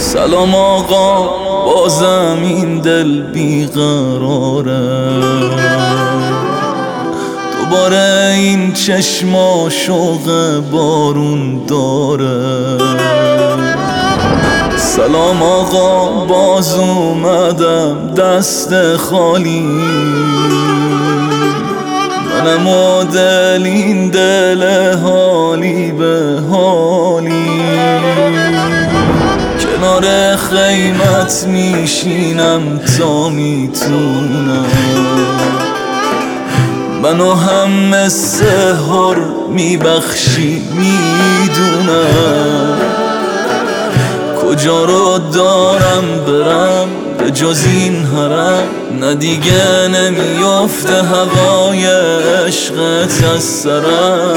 سلام آقا بازم این دل بیقراره. دوباره این چشما شوق بارون داره. سلام آقا باز اومدم دست خالی. منم و دل این دل حالی به حالی. کنار خیمت میشینم تا می‌تونم. منو هم مثل هر میبخشی می‌دونم. کجا رو دارم برم به جز این حرم؟ نه دیگه نمیافته هوای عشقت از سرم.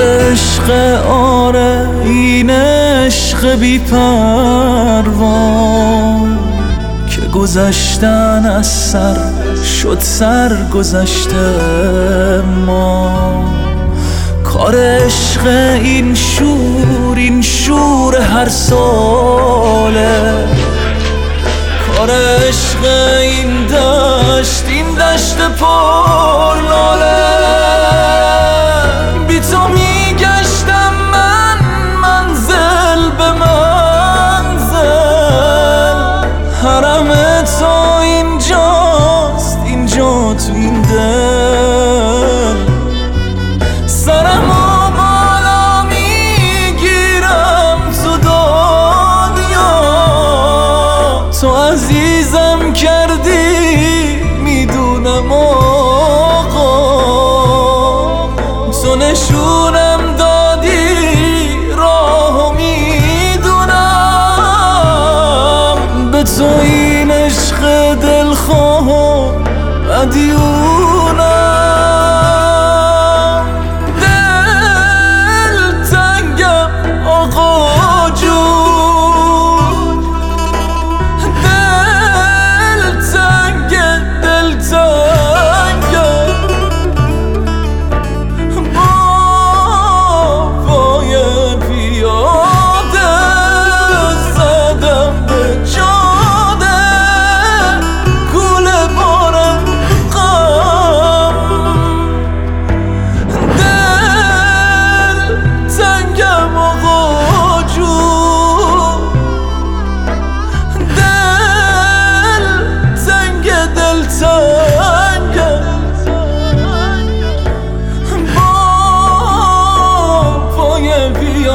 عشق آره این عشق بی که گذشتن از سر شد سر گذشته ما. کار عشق این شور این شور هر ساله. کار عشق این دشت این دشت پر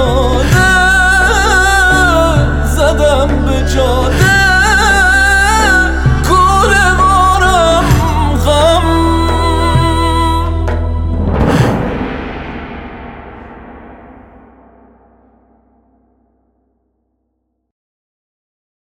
Oh.